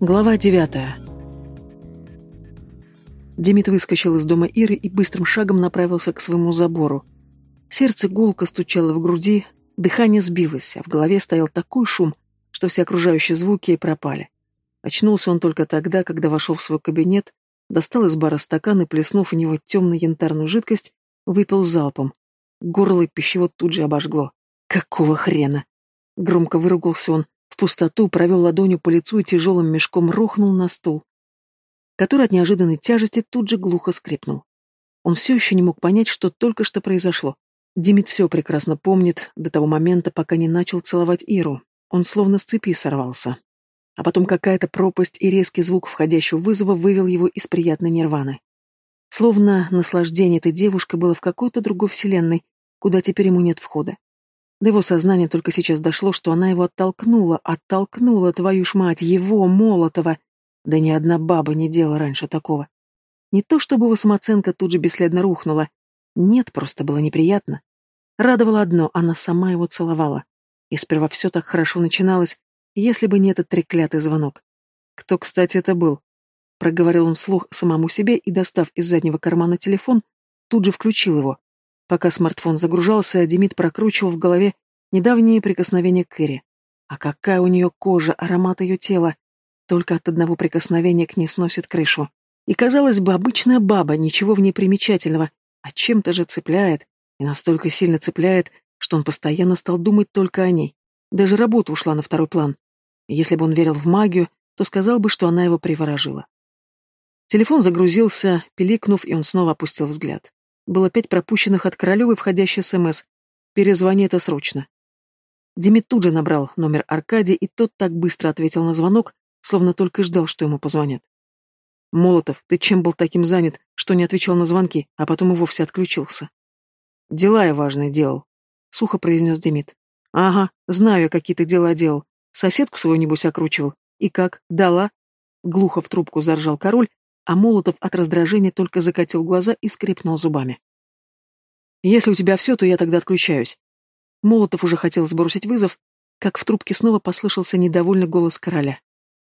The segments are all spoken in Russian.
Глава девятая. Демид выскочил из дома Иры и быстрым шагом направился к своему забору. Сердце гулко стучало в груди, дыхание сбилось, а в голове стоял такой шум, что все окружающие звуки и пропали. Очнулся он только тогда, когда вошел в свой кабинет, достал из бара стакан и, плеснув в него темно-янтарную жидкость, выпил залпом. Горло и пищевод тут же обожгло. Какого хрена? Громко выругался он, в пустоту провел ладонью по лицу и тяжелым мешком рухнул на стул, который от неожиданной тяжести тут же глухо скрипнул. Он все еще не мог понять, что только что произошло. Димит все прекрасно помнит до того момента, пока не начал целовать Иру. Он словно с цепи сорвался. А потом какая-то пропасть и резкий звук входящего вызова вывел его из приятной нирваны. Словно наслаждение этой девушкой было в какой-то другой вселенной, куда теперь ему нет входа. До его сознания только сейчас дошло, что она его оттолкнула, оттолкнула, твою ж мать, его, Молотова. Да ни одна баба не делала раньше такого. Не то чтобы его самооценка тут же бесследно рухнула. Нет, просто было неприятно. Радовало одно, она сама его целовала. И сперва все так хорошо начиналось, если бы не этот треклятый звонок. Кто, кстати, это был? Проговорил он вслух самому себе и, достав из заднего кармана телефон, тут же включил его. Пока смартфон загружался, Демид прокручивал в голове недавние прикосновения к Кэрри. А какая у нее кожа, аромат ее тела. Только от одного прикосновения к ней сносит крышу. И, казалось бы, обычная баба, ничего в ней примечательного, а чем-то же цепляет, и настолько сильно цепляет, что он постоянно стал думать только о ней. Даже работа ушла на второй план. Если бы он верил в магию, то сказал бы, что она его приворожила. Телефон загрузился, пиликнув, и он снова опустил взгляд. Было пять пропущенных от Королевой входящий СМС. «Перезвони это срочно». Демид тут же набрал номер Аркадия, и тот так быстро ответил на звонок, словно только ждал, что ему позвонят. «Молотов, ты чем был таким занят, что не отвечал на звонки, а потом и вовсе отключился?» «Дела я важные делал», — сухо произнес Демид. «Ага, знаю, какие ты дела делал. Соседку свою, небось, окручивал. И как, дала?» Глухо в трубку заржал король, а Молотов от раздражения только закатил глаза и скрипнул зубами. «Если у тебя все, то я тогда отключаюсь». Молотов уже хотел сбросить вызов, как в трубке снова послышался недовольный голос короля.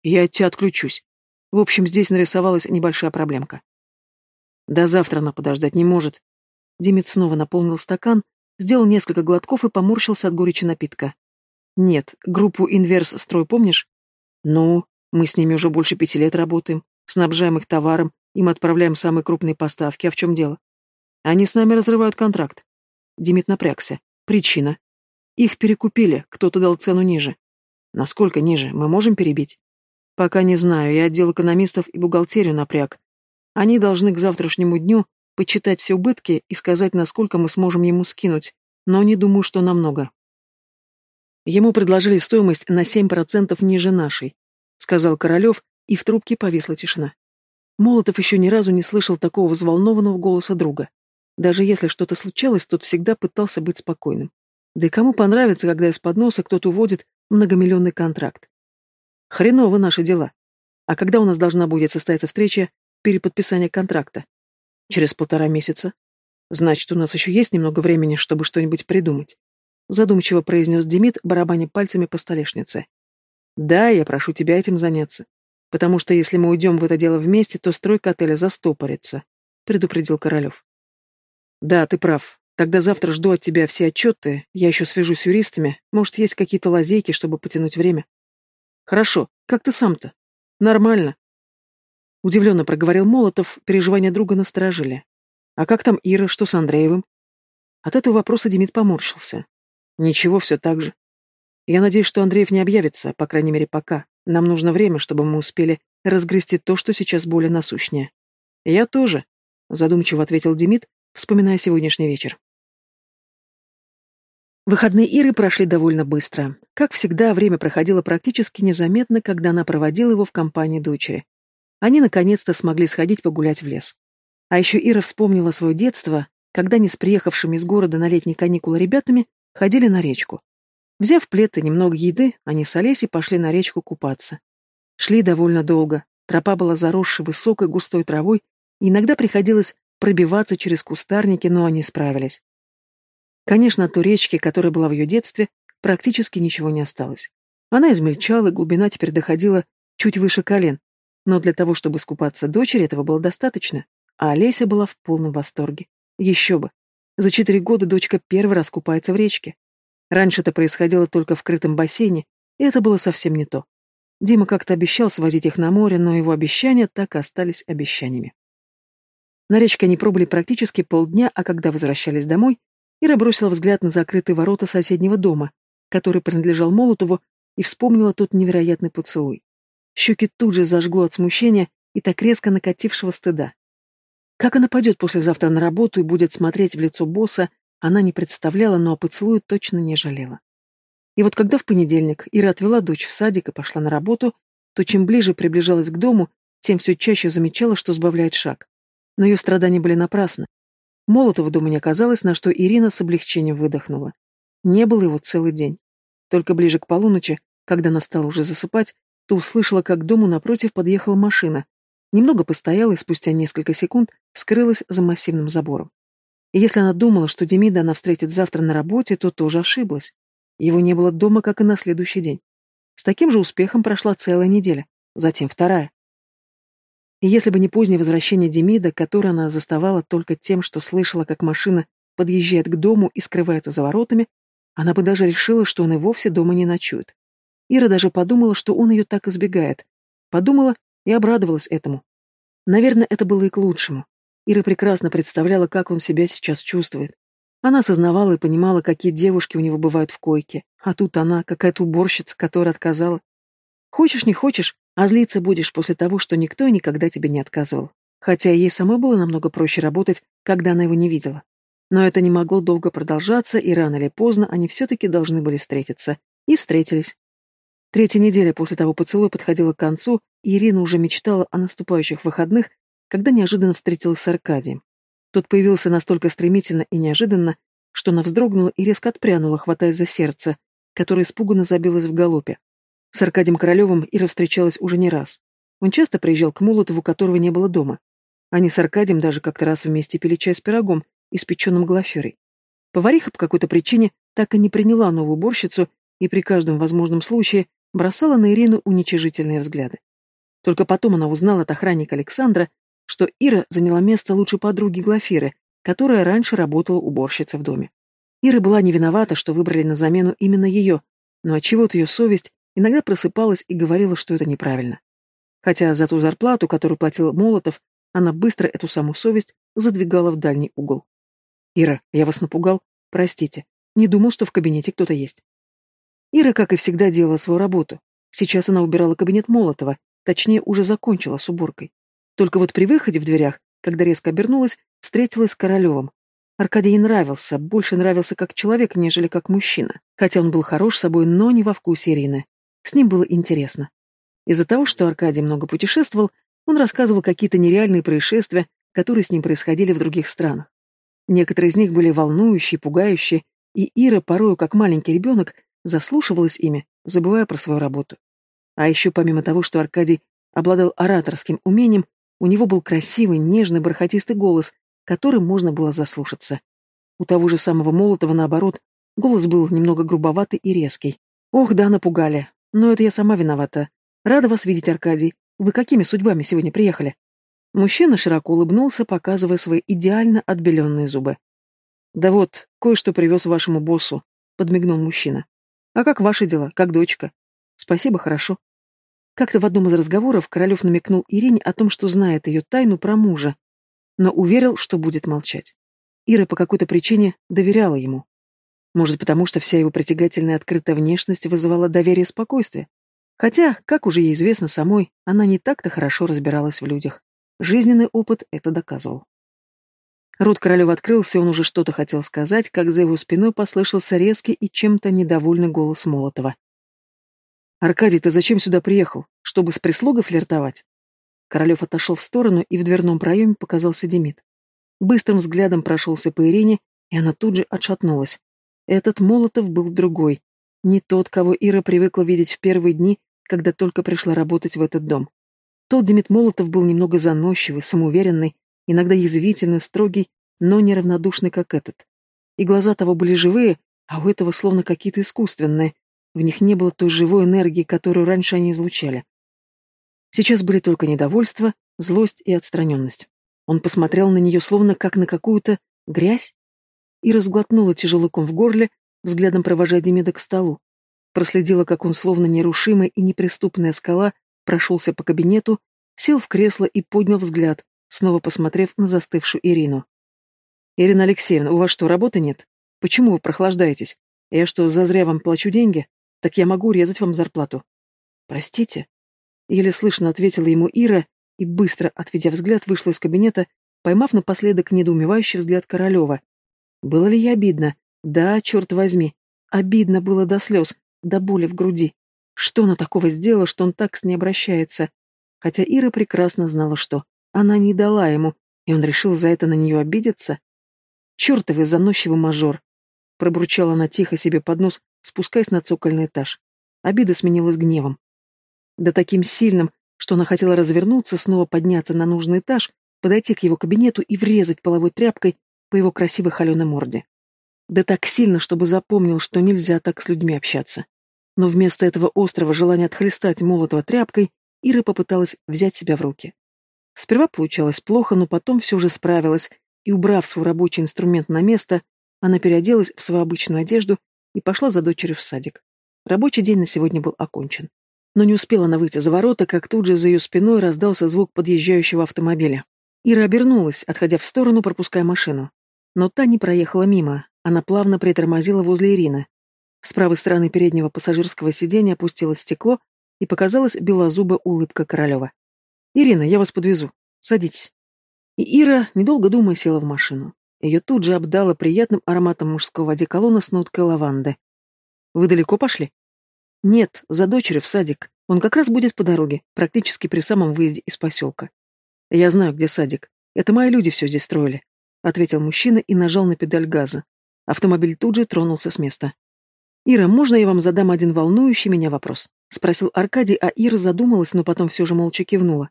«Я от тебя отключусь. В общем, здесь нарисовалась небольшая проблемка». «До завтра она подождать не может». Димит снова наполнил стакан, сделал несколько глотков и поморщился от горечи напитка. «Нет, группу «Инверс Строй» помнишь?» «Ну, мы с ними уже больше пяти лет работаем снабжаем их товаром, им отправляем самые крупные поставки. А в чем дело? Они с нами разрывают контракт. Димит напрягся. Причина. Их перекупили, кто-то дал цену ниже. Насколько ниже? Мы можем перебить? Пока не знаю, я отдел экономистов и бухгалтерию напряг. Они должны к завтрашнему дню почитать все убытки и сказать, насколько мы сможем ему скинуть, но не думаю, что намного. Ему предложили стоимость на 7% ниже нашей, сказал Королев, и в трубке повисла тишина. Молотов еще ни разу не слышал такого взволнованного голоса друга. Даже если что-то случалось, тот всегда пытался быть спокойным. Да и кому понравится, когда из-под носа кто-то уводит многомиллионный контракт? Хреново наши дела. А когда у нас должна будет состояться встреча переподписания контракта? Через полтора месяца. Значит, у нас еще есть немного времени, чтобы что-нибудь придумать. Задумчиво произнес Демид, барабаня пальцами по столешнице. Да, я прошу тебя этим заняться. Потому что если мы уйдем в это дело вместе, то стройка отеля застопорится, предупредил Королев. Да, ты прав. Тогда завтра жду от тебя все отчеты, я еще свяжусь с юристами, может, есть какие-то лазейки, чтобы потянуть время. Хорошо, как ты сам-то? Нормально. Удивленно проговорил Молотов, переживания друга насторожили. А как там Ира, что с Андреевым? От этого вопроса Демид поморщился. Ничего, все так же. Я надеюсь, что Андреев не объявится, по крайней мере, пока. Нам нужно время, чтобы мы успели разгрести то, что сейчас более насущнее. Я тоже, задумчиво ответил Демид, вспоминая сегодняшний вечер. Выходные Иры прошли довольно быстро. Как всегда, время проходило практически незаметно, когда она проводила его в компании дочери. Они наконец-то смогли сходить погулять в лес. А еще Ира вспомнила свое детство, когда они с приехавшими из города на летние каникулы ребятами ходили на речку. Взяв плед и немного еды, они с Олесей пошли на речку купаться. Шли довольно долго. Тропа была заросшей высокой густой травой, и иногда приходилось пробиваться через кустарники, но они справились. Конечно, от той речки, которая была в ее детстве, практически ничего не осталось. Она измельчала, глубина теперь доходила чуть выше колен. Но для того, чтобы скупаться дочери, этого было достаточно. А Олеся была в полном восторге. Еще бы. За четыре года дочка первый раз купается в речке. Раньше это происходило только в крытом бассейне, и это было совсем не то. Дима как-то обещал свозить их на море, но его обещания так и остались обещаниями. На речке они пробыли практически полдня, а когда возвращались домой, Ира бросила взгляд на закрытые ворота соседнего дома, который принадлежал Молотову, и вспомнила тот невероятный поцелуй. Щеки тут же зажгло от смущения и так резко накатившего стыда. Как она пойдет послезавтра на работу и будет смотреть в лицо босса, она не представляла, но о поцелуе точно не жалела. И вот когда в понедельник Ира отвела дочь в садик и пошла на работу, то чем ближе приближалась к дому, тем все чаще замечала, что сбавляет шаг. Но ее страдания были напрасны. Молотова дома не оказалось, на что Ирина с облегчением выдохнула. Не было его целый день. Только ближе к полуночи, когда она стала уже засыпать, то услышала, как к дому напротив подъехала машина. Немного постояла и спустя несколько секунд скрылась за массивным забором. И если она думала, что Демида она встретит завтра на работе, то тоже ошиблась. Его не было дома, как и на следующий день. С таким же успехом прошла целая неделя, затем вторая. Если бы не позднее возвращение Демида, которое она заставала только тем, что слышала, как машина подъезжает к дому и скрывается за воротами, она бы даже решила, что он и вовсе дома не ночует. Ира даже подумала, что он ее так избегает. Подумала и обрадовалась этому. Наверное, это было и к лучшему. Ира прекрасно представляла, как он себя сейчас чувствует. Она осознавала и понимала, какие девушки у него бывают в койке, а тут она, какая-то уборщица, которая отказала. Хочешь, не хочешь, а злиться будешь после того, что никто и никогда тебе не отказывал. Хотя ей самой было намного проще работать, когда она его не видела. Но это не могло долго продолжаться, и рано или поздно они все-таки должны были встретиться. И встретились. Третья неделя после того поцелуя подходила к концу, и Ирина уже мечтала о наступающих выходных, когда неожиданно встретилась с Аркадием. Тот появился настолько стремительно и неожиданно, что она вздрогнула и резко отпрянула, хватаясь за сердце, которое испуганно забилось в галопе. С Аркадием Королевым Ира встречалась уже не раз. Он часто приезжал к Молотову, которого не было дома. Они с Аркадием даже как-то раз вместе пили чай с пирогом, испеченным глаферой. Повариха по какой-то причине так и не приняла новую уборщицу и при каждом возможном случае бросала на Ирину уничижительные взгляды. Только потом она узнала от охранника Александра, что Ира заняла место лучшей подруги Глафиры, которая раньше работала уборщицей в доме. Ира была не виновата, что выбрали на замену именно ее, но отчего-то ее совесть иногда просыпалась и говорила, что это неправильно. Хотя за ту зарплату, которую платил Молотов, она быстро эту саму совесть задвигала в дальний угол. «Ира, я вас напугал? Простите. Не думал, что в кабинете кто-то есть». Ира, как и всегда, делала свою работу. Сейчас она убирала кабинет Молотова, точнее, уже закончила с уборкой. Только вот при выходе в дверях, когда резко обернулась, встретилась с Королевым. Аркадий нравился, больше нравился как человек, нежели как мужчина. Хотя он был хорош собой, но не во вкусе Ирины. С ним было интересно. Из-за того, что Аркадий много путешествовал, он рассказывал какие-то нереальные происшествия, которые с ним происходили в других странах. Некоторые из них были волнующие, пугающие, и Ира, порою как маленький ребенок, заслушивалась ими, забывая про свою работу. А еще помимо того, что Аркадий обладал ораторским умением, у него был красивый, нежный, бархатистый голос, которым можно было заслушаться. У того же самого Молотова, наоборот, голос был немного грубоватый и резкий. Ох, да, напугали. Но это я сама виновата. Рада вас видеть, Аркадий. Вы какими судьбами сегодня приехали? Мужчина широко улыбнулся, показывая свои идеально отбеленные зубы. «Да вот, кое-что привез вашему боссу», — подмигнул мужчина. «А как ваши дела? Как дочка?» «Спасибо, хорошо». Как-то в одном из разговоров Королев намекнул Ирине о том, что знает ее тайну про мужа, но уверил, что будет молчать. Ира по какой-то причине доверяла ему. Может, потому что вся его притягательная открытая внешность вызывала доверие и спокойствие. Хотя, как уже ей известно самой, она не так-то хорошо разбиралась в людях. Жизненный опыт это доказывал. Рот Королева открылся, он уже что-то хотел сказать, как за его спиной послышался резкий и чем-то недовольный голос Молотова. «Аркадий, ты зачем сюда приехал? Чтобы с прислугой флиртовать?» Королев отошел в сторону, и в дверном проеме показался Демид. Быстрым взглядом прошелся по Ирине, и она тут же отшатнулась. Этот Молотов был другой. Не тот, кого Ира привыкла видеть в первые дни, когда только пришла работать в этот дом. Тот Демид Молотов был немного заносчивый, самоуверенный, иногда язвительный, строгий, но неравнодушный, как этот. И глаза того были живые, а у этого словно какие-то искусственные. В них не было той живой энергии, которую раньше они излучали. Сейчас были только недовольство, злость и отстраненность. Он посмотрел на нее словно как на какую-то грязь и разглотнула тяжелый ком в горле, взглядом провожая Демида к столу. Проследила, как он, словно нерушимая и неприступная скала, прошелся по кабинету, сел в кресло и поднял взгляд, снова посмотрев на застывшую Ирину. «Ирина Алексеевна, у вас что, работы нет? Почему вы прохлаждаетесь? Я что, зазря вам плачу деньги? Так я могу резать вам зарплату». «Простите?» Еле слышно ответила ему Ира и, быстро отведя взгляд, вышла из кабинета, поймав напоследок недоумевающий взгляд Королева. Было ли ей обидно? Да, черт возьми. Обидно было до слез, до боли в груди. Что она такого сделала, что он так с ней обращается? Хотя Ира прекрасно знала, что. Она не дала ему, и он решил за это на нее обидеться. Чертовый заносчивый мажор. Пробурчала она тихо себе под нос, спускаясь на цокольный этаж. Обида сменилась гневом. Да таким сильным, что она хотела развернуться, снова подняться на нужный этаж, подойти к его кабинету и врезать половой тряпкой по его красивой холеной морде. Да так сильно, чтобы запомнил, что нельзя так с людьми общаться. Но вместо этого острого желания отхлестать Молотова тряпкой, Ира попыталась взять себя в руки. Сперва получалось плохо, но потом все же справилась, и, убрав свой рабочий инструмент на место, она переоделась в свою обычную одежду и пошла за дочерью в садик. Рабочий день на сегодня был окончен. Но не успела она выйти за ворота, как тут же за ее спиной раздался звук подъезжающего автомобиля. Ира обернулась, отходя в сторону, пропуская машину. Но та не проехала мимо, она плавно притормозила возле Ирины. С правой стороны переднего пассажирского сиденья опустилось стекло, и показалась белозубая улыбка Королева. «Ирина, я вас подвезу. Садитесь». И Ира, недолго думая, села в машину. Ее тут же обдало приятным ароматом мужского одеколона с ноткой лаванды. «Вы далеко пошли?» «Нет, за дочерью в садик. Он как раз будет по дороге, практически при самом выезде из поселка. Я знаю, где садик. Это мои люди все здесь строили», — ответил мужчина и нажал на педаль газа. Автомобиль тут же тронулся с места. «Ира, можно я вам задам один волнующий меня вопрос?» — спросил Аркадий, а Ира задумалась, но потом все же молча кивнула.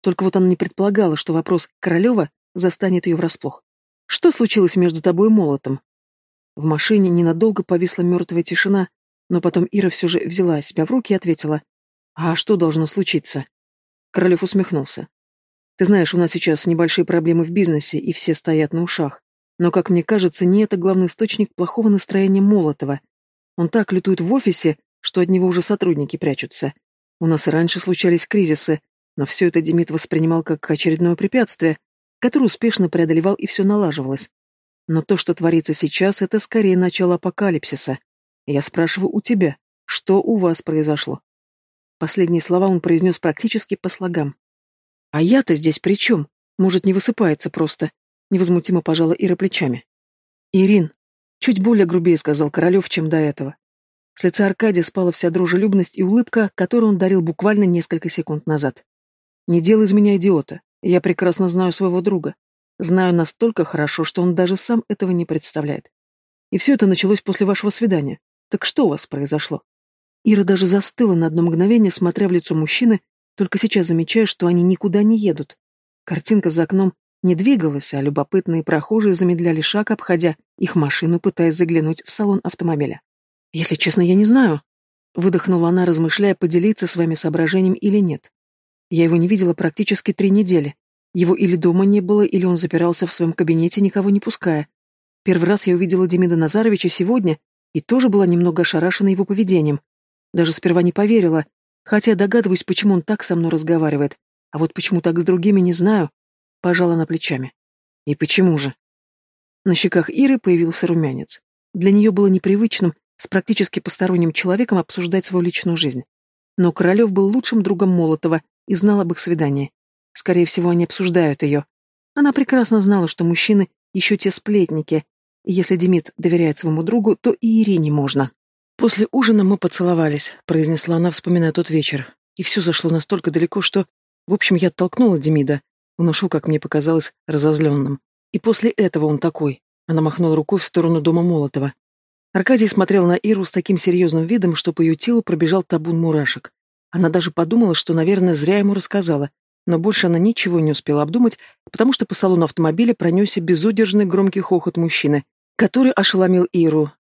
Только вот она не предполагала, что вопрос Королева застанет ее врасплох. «Что случилось между тобой и Молотом?» В машине ненадолго повисла мертвая тишина, но потом Ира все же взяла себя в руки и ответила. «А что должно случиться?» Королев усмехнулся. «Ты знаешь, у нас сейчас небольшие проблемы в бизнесе, и все стоят на ушах. Но, как мне кажется, не это главный источник плохого настроения Молотова. Он так лютует в офисе, что от него уже сотрудники прячутся. У нас раньше случались кризисы, но все это Демид воспринимал как очередное препятствие, которое успешно преодолевал и все налаживалось. Но то, что творится сейчас, это скорее начало апокалипсиса. Я спрашиваю у тебя, что у вас произошло? Последние слова он произнес практически по слогам. А я-то здесь при чем? Может, не высыпается просто? Невозмутимо пожала Ира плечами. Ирин, чуть более грубее сказал Королев, чем до этого. С лица Аркадия спала вся дружелюбность и улыбка, которую он дарил буквально несколько секунд назад. «Не делай из меня идиота. Я прекрасно знаю своего друга. Знаю настолько хорошо, что он даже сам этого не представляет. И все это началось после вашего свидания. Так что у вас произошло?» Ира даже застыла на одно мгновение, смотря в лицо мужчины, только сейчас замечая, что они никуда не едут. Картинка за окном не двигалась, а любопытные прохожие замедляли шаг, обходя их машину, пытаясь заглянуть в салон автомобиля. «Если честно, я не знаю», — выдохнула она, размышляя, поделиться с вами соображением или нет. «Я его не видела практически три недели. Его или дома не было, или он запирался в своем кабинете, никого не пуская. Первый раз я увидела Демида Назаровича сегодня и тоже была немного ошарашена его поведением. Даже сперва не поверила, хотя догадываюсь, почему он так со мной разговаривает. А вот почему так с другими, не знаю. Пожала на плечами. И почему же? На щеках Иры появился румянец. Для нее было непривычным с практически посторонним человеком обсуждать свою личную жизнь. Но Королев был лучшим другом Молотова и знал об их свидании. Скорее всего, они обсуждают ее. Она прекрасно знала, что мужчины еще те сплетники, и если Демид доверяет своему другу, то и Ирине можно. «После ужина мы поцеловались», — произнесла она, вспоминая тот вечер. И все зашло настолько далеко, что... В общем, я оттолкнула Демида, он ушел, как мне показалось, разозленным. И после этого он такой. Она махнула рукой в сторону дома Молотова. Аркадий смотрел на Иру с таким серьезным видом, что по ее телу пробежал табун мурашек. Она даже подумала, что, наверное, зря ему рассказала, но больше она ничего не успела обдумать, потому что по салону автомобиля пронесся безудержный громкий хохот мужчины, который ошеломил Иру.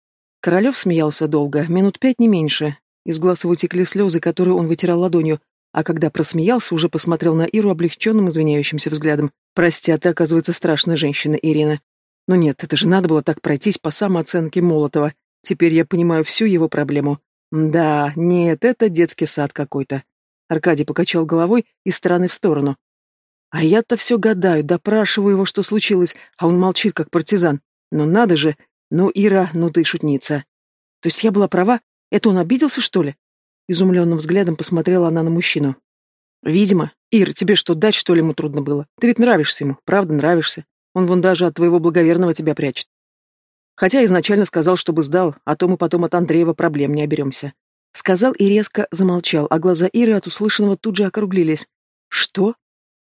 Королев смеялся долго, минут пять не меньше. Из глаз его текли слезы, которые он вытирал ладонью, а когда просмеялся, уже посмотрел на Иру облегченным, извиняющимся взглядом. «Прости, а ты, оказывается, страшная женщина, Ирина. Но нет, это же надо было так пройтись по самооценке Молотова. Теперь я понимаю всю его проблему. Да, нет, это детский сад какой-то». Аркадий покачал головой из стороны в сторону. А я-то все гадаю, допрашиваю его, что случилось, а он молчит, как партизан. Но надо же, ну, Ира, ну ты шутница. То есть я была права? Это он обиделся, что ли? Изумленным взглядом посмотрела она на мужчину. Видимо. Ир, тебе что, дать, что ли, ему трудно было? Ты ведь нравишься ему, правда нравишься. Он вон даже от твоего благоверного тебя прячет. Хотя изначально сказал, чтобы сдал, а то мы потом от Андреева проблем не оберемся. Сказал и резко замолчал, а глаза Иры от услышанного тут же округлились. Что?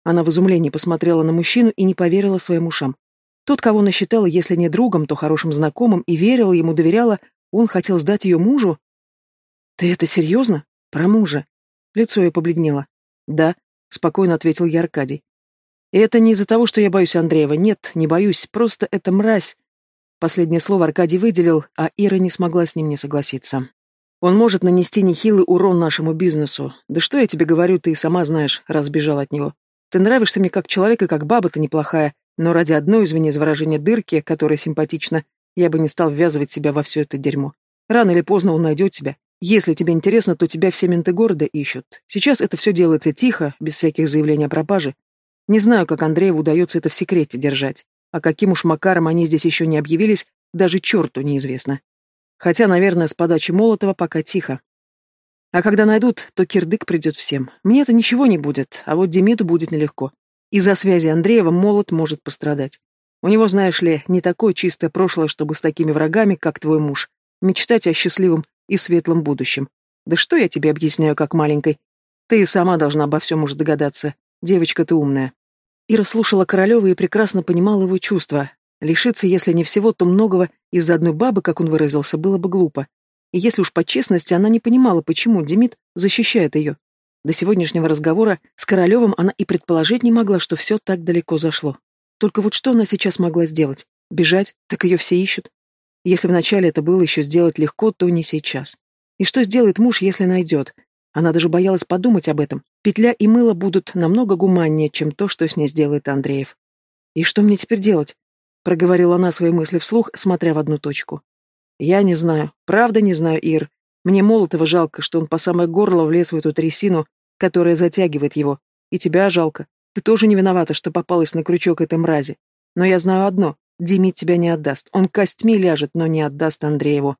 Она в изумлении посмотрела на мужчину и не поверила своим ушам. Тот, кого она считала, если не другом, то хорошим знакомым, и верила ему, доверяла, он хотел сдать ее мужу? «Ты это серьезно? Про мужа?» Лицо ее побледнело. «Да», — спокойно ответил я Аркадий. «И это не из-за того, что я боюсь Андреева. Нет, не боюсь, просто это мразь». Последнее слово Аркадий выделил, а Ира не смогла с ним не согласиться. «Он может нанести нехилый урон нашему бизнесу. Да что я тебе говорю, ты и сама знаешь, разбежал от него. Ты нравишься мне как человек и как баба-то неплохая, но ради одной, извини за выражение, дырки, которая симпатична, я бы не стал ввязывать себя во все это дерьмо. Рано или поздно он найдет тебя. Если тебе интересно, то тебя все менты города ищут. Сейчас это все делается тихо, без всяких заявлений о пропаже. Не знаю, как Андрееву удается это в секрете держать. А каким уж макаром они здесь еще не объявились, даже черту неизвестно. Хотя, наверное, с подачи Молотова пока тихо. А когда найдут, то кирдык придет всем. Мне-то ничего не будет, а вот Демиду будет нелегко. Из-за связи Андреева молот может пострадать. У него, знаешь ли, не такое чистое прошлое, чтобы с такими врагами, как твой муж, мечтать о счастливом и светлом будущем. Да что я тебе объясняю, как маленькой? Ты и сама должна обо всем уже догадаться. Девочка ты умная. Ира слушала Королева и прекрасно понимала его чувства. Лишиться, если не всего, то многого из-за одной бабы, как он выразился, было бы глупо. И если уж по честности, она не понимала, почему Демид защищает ее. До сегодняшнего разговора с Королевым она и предположить не могла, что все так далеко зашло. Только вот что она сейчас могла сделать? Бежать? Так ее все ищут. Если вначале это было еще сделать легко, то не сейчас. И что сделает муж, если найдет? Она даже боялась подумать об этом. Петля и мыло будут намного гуманнее, чем то, что с ней сделает Андреев. «И что мне теперь делать?» — проговорила она свои мысли вслух, смотря в одну точку. Я не знаю, правда не знаю, Ир. Мне Молотова жалко, что он по самое горло влез в эту трясину, которая затягивает его. И тебя жалко. Ты тоже не виновата, что попалась на крючок этой мрази. Но я знаю одно. Демид тебя не отдаст. Он костьми ляжет, но не отдаст Андрееву.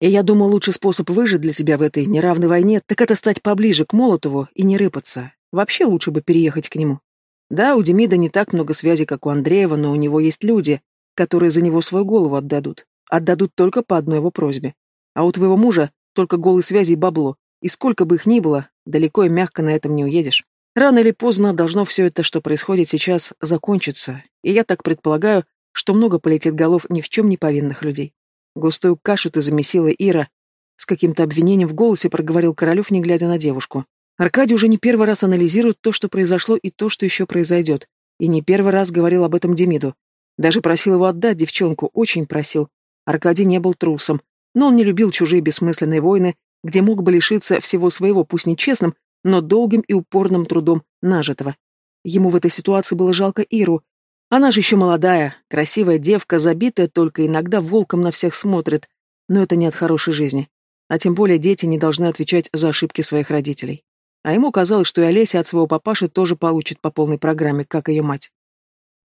И я думаю, лучший способ выжить для тебя в этой неравной войне, так это стать поближе к Молотову и не рыпаться. Вообще лучше бы переехать к нему. Да, у Демида не так много связей, как у Андреева, но у него есть люди, которые за него свою голову отдадут. Отдадут только по одной его просьбе. А у твоего мужа только голые связи и бабло, и сколько бы их ни было, далеко и мягко на этом не уедешь. Рано или поздно должно все это, что происходит сейчас, закончиться, и я так предполагаю, что много полетит голов ни в чем не повинных людей. Густую кашу ты замесила, Ира. С каким-то обвинением в голосе проговорил Королев, не глядя на девушку. Аркадий уже не первый раз анализирует то, что произошло, и то, что еще произойдет. И не первый раз говорил об этом Демиду. Даже просил его отдать девчонку, очень просил, Аркадий не был трусом, но он не любил чужие бессмысленные войны, где мог бы лишиться всего своего, пусть нечестным, но долгим и упорным трудом нажитого. Ему в этой ситуации было жалко Иру. Она же еще молодая, красивая девка, забитая, только иногда волком на всех смотрит, но это не от хорошей жизни. А тем более дети не должны отвечать за ошибки своих родителей. А ему казалось, что и Олеся от своего папаши тоже получит по полной программе, как ее мать.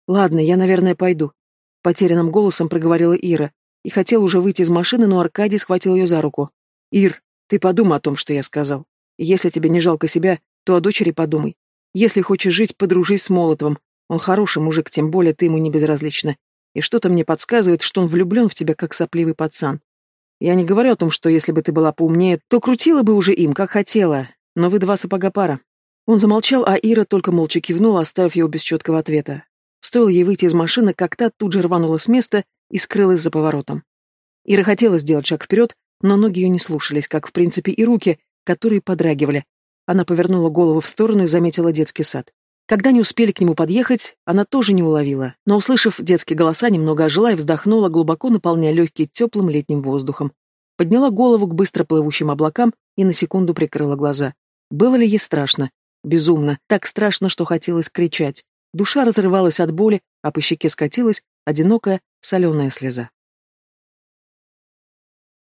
«Ладно, я, наверное, пойду», — потерянным голосом проговорила Ира, и хотел уже выйти из машины, но Аркадий схватил ее за руку. «Ир, ты подумай о том, что я сказал. Если тебе не жалко себя, то о дочери подумай. Если хочешь жить, подружись с Молотовым. Он хороший мужик, тем более ты ему не безразлична. И что-то мне подсказывает, что он влюблен в тебя, как сопливый пацан. Я не говорю о том, что если бы ты была поумнее, то крутила бы уже им, как хотела. Но вы два сапога пара». Он замолчал, а Ира только молча кивнула, оставив его без четкого ответа. Стоило ей выйти из машины, как та тут же рванула с места и скрылась за поворотом. Ира хотела сделать шаг вперед, но ноги ее не слушались, как, в принципе, и руки, которые подрагивали. Она повернула голову в сторону и заметила детский сад. Когда не успели к нему подъехать, она тоже не уловила, но, услышав детские голоса, немного ожила и вздохнула, глубоко наполняя легкие теплым летним воздухом. Подняла голову к быстро плывущим облакам и на секунду прикрыла глаза. Было ли ей страшно? Безумно, так страшно, что хотелось кричать. Душа разрывалась от боли, а по щеке скатилась одинокая соленая слеза.